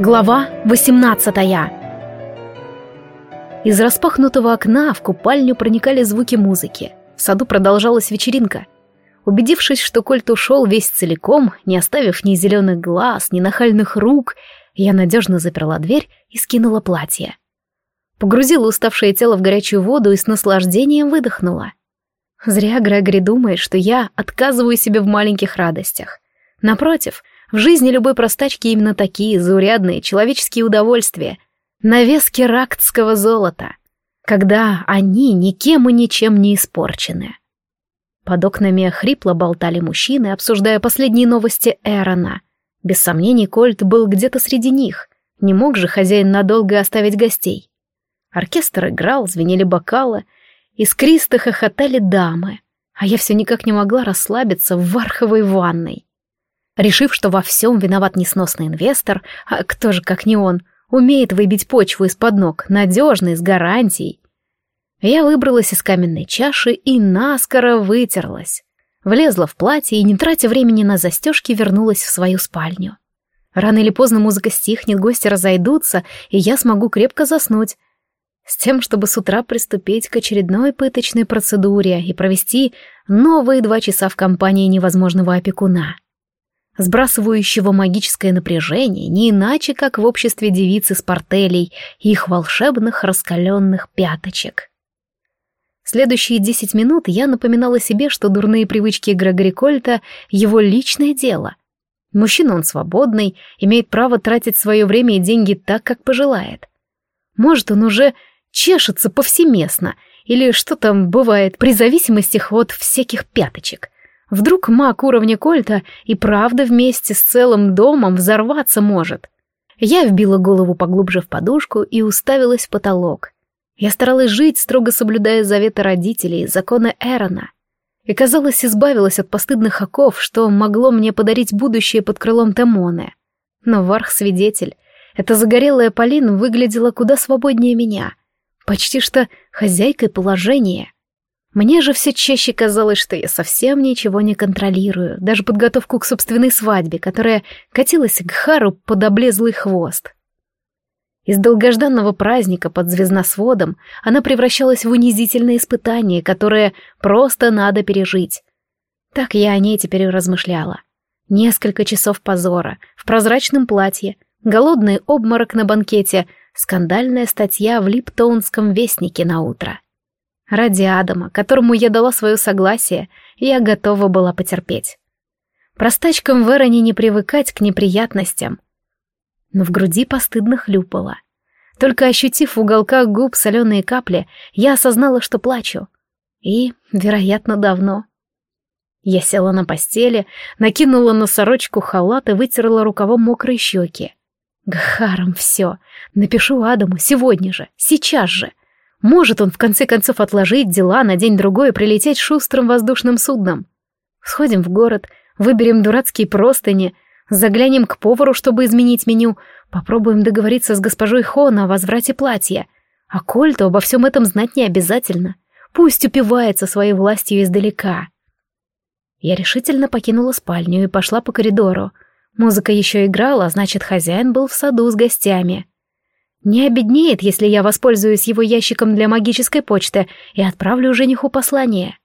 Глава 18 Из распахнутого окна в купальню проникали звуки музыки. В саду продолжалась вечеринка. Убедившись, что Кольт ушел весь целиком, не оставив ни зеленых глаз, ни нахальных рук, я надежно заперла дверь и скинула платье. Погрузила уставшее тело в горячую воду и с наслаждением выдохнула. Зря Грегори думает, что я отказываю себе в маленьких радостях. Напротив, в жизни любой простачки именно такие заурядные человеческие удовольствия, на вес керактского золота, когда они никем и ничем не испорчены. Под окнами хрипло болтали мужчины, обсуждая последние новости Эрона. Без сомнений, Кольт был где-то среди них. Не мог же хозяин надолго оставить гостей. Оркестр играл, звенели бокалы, искристо хохотали дамы, а я все никак не могла расслабиться в варховой ванной. Решив, что во всем виноват несносный инвестор, а кто же, как не он, умеет выбить почву из-под ног, надежный, с гарантией. Я выбралась из каменной чаши и наскоро вытерлась. Влезла в платье и, не тратя времени на застежки, вернулась в свою спальню. Рано или поздно музыка стихнет, гости разойдутся, и я смогу крепко заснуть. С тем, чтобы с утра приступить к очередной пыточной процедуре и провести новые два часа в компании невозможного опекуна сбрасывающего магическое напряжение, не иначе, как в обществе девицы с портелей и их волшебных раскаленных пяточек. Следующие десять минут я напоминала себе, что дурные привычки Грегори Кольта — его личное дело. Мужчина он свободный, имеет право тратить свое время и деньги так, как пожелает. Может, он уже чешется повсеместно, или что там бывает при зависимостях от всяких пяточек. Вдруг маг уровня Кольта и правда вместе с целым домом взорваться может. Я вбила голову поглубже в подушку и уставилась в потолок. Я старалась жить, строго соблюдая заветы родителей, законы Эрона. И, казалось, избавилась от постыдных оков, что могло мне подарить будущее под крылом Темоне. Но Варх-свидетель, эта загорелая Полин выглядела куда свободнее меня. Почти что хозяйкой положения. Мне же все чаще казалось, что я совсем ничего не контролирую, даже подготовку к собственной свадьбе, которая катилась к Хару под облезлый хвост. Из долгожданного праздника под звездносводом она превращалась в унизительное испытание, которое просто надо пережить. Так я о ней теперь размышляла. Несколько часов позора, в прозрачном платье, голодный обморок на банкете, скандальная статья в Липтоунском вестнике на утро. Ради Адама, которому я дала свое согласие, я готова была потерпеть. Простачкам в Эроне не привыкать к неприятностям. Но в груди постыдно хлюпало. Только ощутив в уголках губ соленые капли, я осознала, что плачу. И, вероятно, давно. Я села на постели, накинула на сорочку халат и вытерла рукавом мокрые щеки. Гхаром все. Напишу Адаму сегодня же, сейчас же. Может он в конце концов отложить дела на день-другой и прилететь шустрым воздушным судном. Сходим в город, выберем дурацкие простыни, заглянем к повару, чтобы изменить меню, попробуем договориться с госпожой Хон о возврате платья. А Кольту обо всем этом знать не обязательно. Пусть упивается своей властью издалека. Я решительно покинула спальню и пошла по коридору. Музыка еще играла, а значит, хозяин был в саду с гостями. Не обеднеет, если я воспользуюсь его ящиком для магической почты и отправлю жениху послание.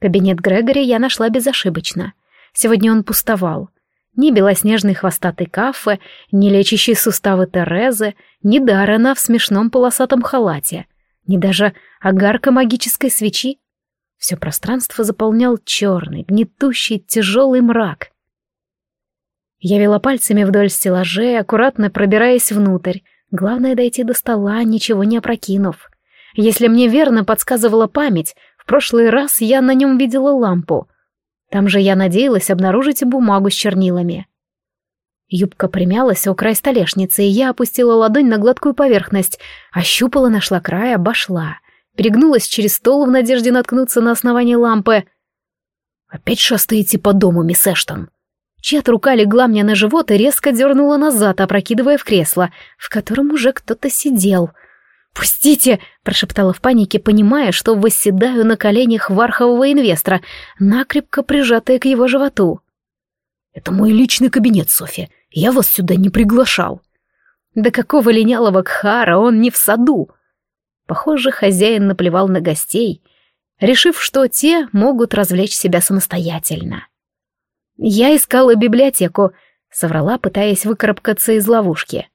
Кабинет Грегори я нашла безошибочно. Сегодня он пустовал. Ни белоснежный хвостатый кафе, ни лечащие суставы Терезы, ни Даррена в смешном полосатом халате, ни даже огарка магической свечи. Все пространство заполнял черный, гнетущий, тяжелый мрак. Я вела пальцами вдоль стеллажей, аккуратно пробираясь внутрь, Главное дойти до стола, ничего не опрокинув. Если мне верно подсказывала память, в прошлый раз я на нем видела лампу. Там же я надеялась обнаружить бумагу с чернилами. Юбка примялась у края столешницы, и я опустила ладонь на гладкую поверхность, ощупала, нашла край, обошла. Перегнулась через стол в надежде наткнуться на основание лампы. «Опять шастаете по дому, мисс Эштон?» Чья-то рука легла мне на живот и резко дернула назад, опрокидывая в кресло, в котором уже кто-то сидел. «Пустите!» — прошептала в панике, понимая, что восседаю на коленях вархового инвестора, накрепко прижатая к его животу. «Это мой личный кабинет, Софья. Я вас сюда не приглашал», Да какого линялого кхара, он не в саду. Похоже, хозяин наплевал на гостей, решив, что те могут развлечь себя самостоятельно. «Я искала библиотеку», — соврала, пытаясь выкарабкаться из ловушки.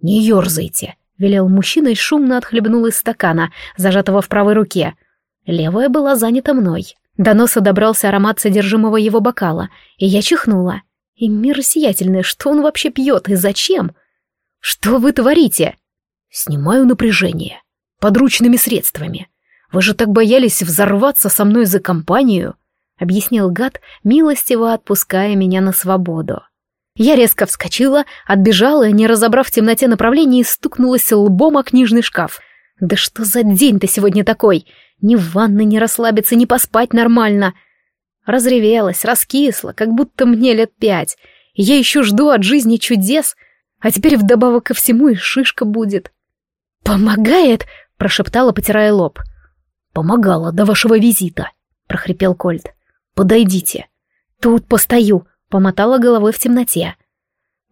«Не ерзайте», — велел мужчина и шумно отхлебнул из стакана, зажатого в правой руке. Левая была занята мной. До носа добрался аромат содержимого его бокала, и я чихнула. И мир сиятельный, что он вообще пьет и зачем? Что вы творите? Снимаю напряжение. Подручными средствами. Вы же так боялись взорваться со мной за компанию, объяснил гад, милостиво отпуская меня на свободу. Я резко вскочила, отбежала, не разобрав в темноте направление, стукнулась лбом о книжный шкаф. Да что за день-то сегодня такой? Ни в ванной не расслабиться, ни поспать нормально. Разревелась, раскисла, как будто мне лет пять. я еще жду от жизни чудес, а теперь вдобавок ко всему и шишка будет. «Помогает?» — прошептала, потирая лоб. «Помогала до вашего визита», — прохрипел Кольт. «Подойдите». «Тут постою», — помотала головой в темноте.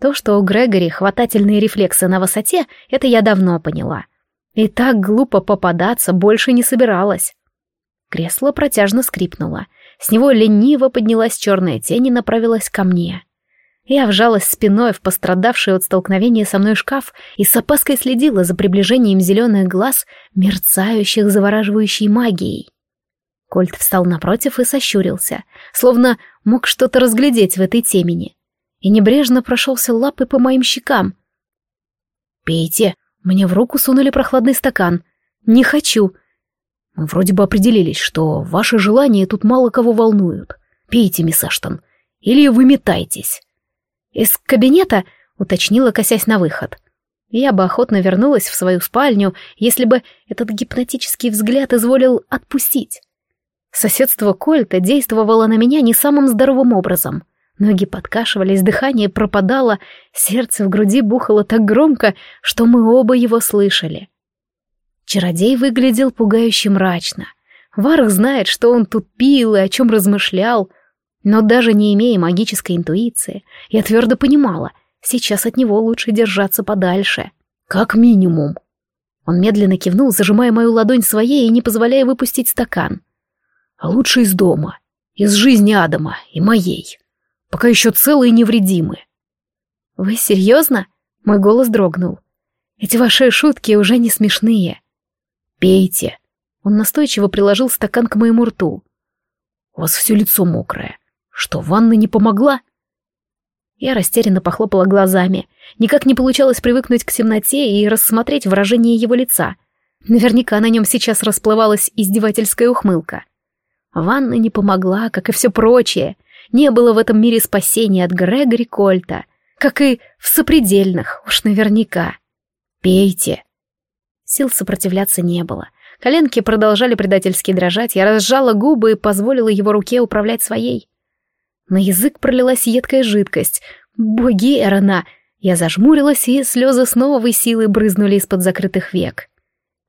То, что у Грегори хватательные рефлексы на высоте, это я давно поняла. И так глупо попадаться больше не собиралась. Кресло протяжно скрипнуло. С него лениво поднялась черная тень и направилась ко мне. Я вжалась спиной в пострадавший от столкновения со мной шкаф и с опаской следила за приближением зеленых глаз, мерцающих завораживающей магией. Кольт встал напротив и сощурился, словно мог что-то разглядеть в этой темени, и небрежно прошелся лапой по моим щекам. «Пейте», мне в руку сунули прохладный стакан. «Не хочу». Мы вроде бы определились, что ваши желания тут мало кого волнуют. Пейте, мисс Аштон, или вы метайтесь. Из кабинета уточнила, косясь на выход. Я бы охотно вернулась в свою спальню, если бы этот гипнотический взгляд изволил отпустить. Соседство Кольта действовало на меня не самым здоровым образом. Ноги подкашивались, дыхание пропадало, сердце в груди бухало так громко, что мы оба его слышали. Чародей выглядел пугающе мрачно. Варх знает, что он тут пил и о чем размышлял, но даже не имея магической интуиции, я твердо понимала, сейчас от него лучше держаться подальше. Как минимум. Он медленно кивнул, зажимая мою ладонь своей и не позволяя выпустить стакан. А лучше из дома, из жизни Адама и моей пока еще целые и невредимы. Вы серьезно? Мой голос дрогнул. Эти ваши шутки уже не смешные. Пейте. Он настойчиво приложил стакан к моему рту. У вас все лицо мокрое. Что, ванна не помогла? Я растерянно похлопала глазами. Никак не получалось привыкнуть к темноте и рассмотреть выражение его лица. Наверняка на нем сейчас расплывалась издевательская ухмылка. Ванна не помогла, как и все прочее. Не было в этом мире спасения от Грегори Кольта, как и в сопредельных, уж наверняка. Пейте. Сил сопротивляться не было. Коленки продолжали предательски дрожать, я разжала губы и позволила его руке управлять своей. На язык пролилась едкая жидкость. Боги Эрона! Я зажмурилась, и слезы с новой силой брызнули из-под закрытых век.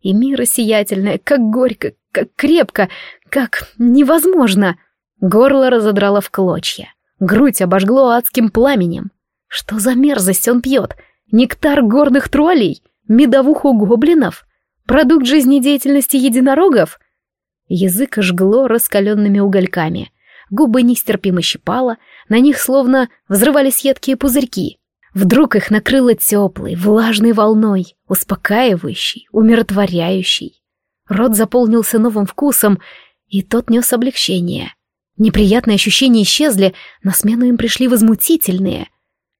И мира сиятельная, как горько, как крепко, как невозможно. Горло разодрало в клочья. Грудь обожгло адским пламенем. Что за мерзость он пьет? Нектар горных троллей? Медовуху гоблинов? Продукт жизнедеятельности единорогов? Язык жгло раскаленными угольками. Губы нестерпимо щипало, на них словно взрывались едкие пузырьки. Вдруг их накрыло теплой, влажной волной, успокаивающей, умиротворяющей. Рот заполнился новым вкусом, и тот нес облегчение — Неприятные ощущения исчезли, на смену им пришли возмутительные.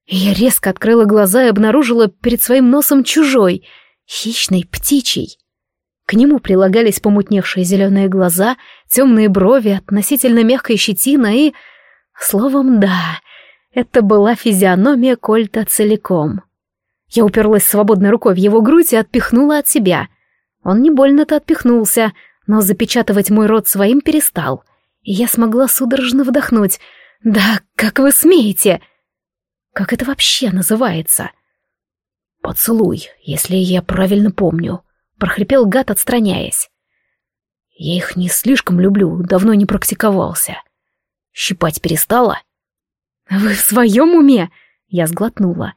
я резко открыла глаза и обнаружила перед своим носом чужой, хищный, птичий. К нему прилагались помутневшие зеленые глаза, темные брови, относительно мягкая щетина и... Словом, да, это была физиономия Кольта целиком. Я уперлась свободной рукой в его грудь и отпихнула от себя. Он не больно-то отпихнулся, но запечатывать мой рот своим перестал — и я смогла судорожно вдохнуть. «Да как вы смеете?» «Как это вообще называется?» «Поцелуй, если я правильно помню», — прохрипел гад, отстраняясь. «Я их не слишком люблю, давно не практиковался. Щипать перестала?» «Вы в своем уме?» — я сглотнула.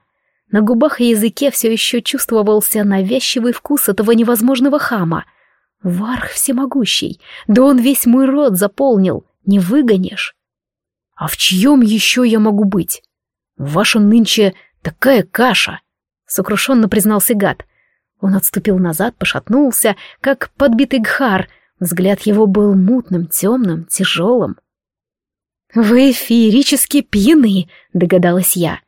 На губах и языке все еще чувствовался навязчивый вкус этого невозможного хама. Варх всемогущий, да он весь мой рот заполнил, не выгонишь. А в чьем еще я могу быть? В вашем нынче такая каша, сокрушенно признался гад. Он отступил назад, пошатнулся, как подбитый гхар. Взгляд его был мутным, темным, тяжелым. «Вы феерически пьяны», — догадалась я.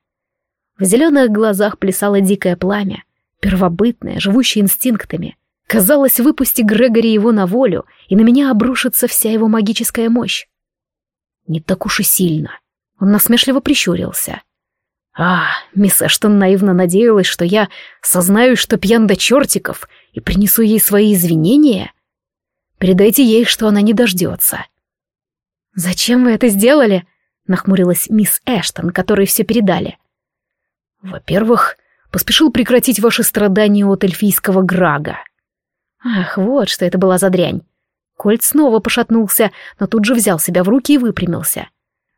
В зеленых глазах плясало дикое пламя, первобытное, живущее инстинктами. Казалось, выпусти Грегори его на волю, и на меня обрушится вся его магическая мощь. Не так уж и сильно. Он насмешливо прищурился. А, мисс Эштон наивно надеялась, что я сознаю, что пьян до чертиков, и принесу ей свои извинения. Передайте ей, что она не дождется. «Зачем вы это сделали?» — нахмурилась мисс Эштон, которой все передали. «Во-первых, поспешил прекратить ваши страдания от эльфийского Грага». Ах, вот что это была за дрянь. Кольт снова пошатнулся, но тут же взял себя в руки и выпрямился.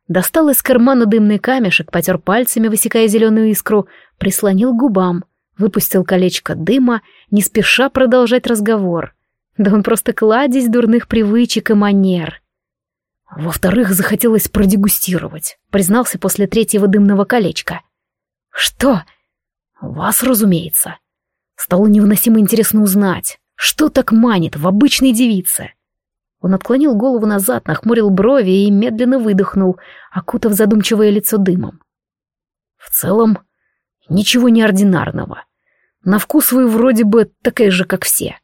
Достал из кармана дымный камешек, потер пальцами, высекая зеленую искру, прислонил к губам, выпустил колечко дыма, не спеша продолжать разговор. Да он просто кладезь дурных привычек и манер. Во-вторых, захотелось продегустировать, признался после третьего дымного колечка. Что? Вас, разумеется. Стало невыносимо интересно узнать, что так манит в обычной девице. Он отклонил голову назад, нахмурил брови и медленно выдохнул, окутав задумчивое лицо дымом. В целом, ничего неординарного. На вкус вы вроде бы такая же, как все.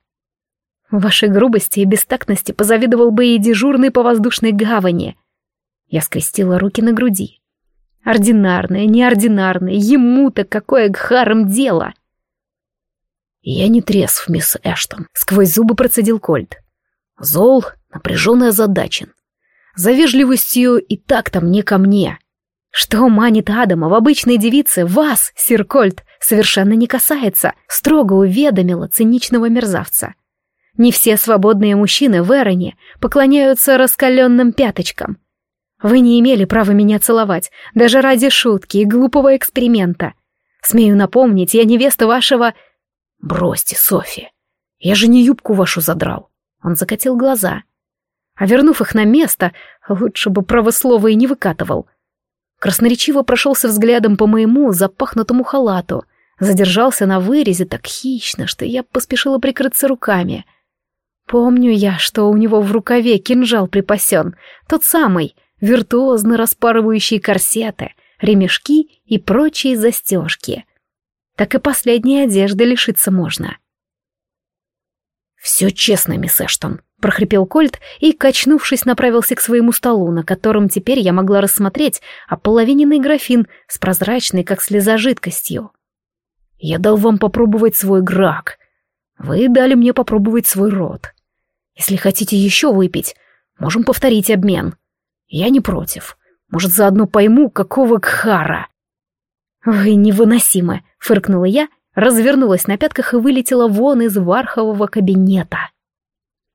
Вашей грубости и бестактности позавидовал бы и дежурный по воздушной гавани. Я скрестила руки на груди. Ординарное, неординарное, ему-то какое гхаром дело. Я не трезв, мисс Эштон, сквозь зубы процедил Кольт. Зол, напряжен и озадачен. За вежливостью и так-то мне ко мне. Что манит Адама в обычной девице, вас, сир Кольт, совершенно не касается, строго уведомила циничного мерзавца. Не все свободные мужчины в Эроне поклоняются раскаленным пяточкам. Вы не имели права меня целовать, даже ради шутки и глупого эксперимента. Смею напомнить, я невеста вашего... Бросьте, Софи, я же не юбку вашу задрал. Он закатил глаза. А вернув их на место, лучше бы правослово и не выкатывал. Красноречиво прошелся взглядом по моему запахнутому халату, задержался на вырезе так хищно, что я поспешила прикрыться руками. Помню я, что у него в рукаве кинжал припасен, тот самый, виртуозно распарывающий корсеты, ремешки и прочие застежки. Так и последней одежды лишиться можно. — «Все честно, мисс Эштон», — прохрипел Кольт и, качнувшись, направился к своему столу, на котором теперь я могла рассмотреть ополовиненный графин с прозрачной, как слеза, жидкостью. «Я дал вам попробовать свой грак. Вы дали мне попробовать свой рот. Если хотите еще выпить, можем повторить обмен. Я не против. Может, заодно пойму, какого кхара». «Вы невыносимы», — фыркнула я развернулась на пятках и вылетела вон из вархового кабинета.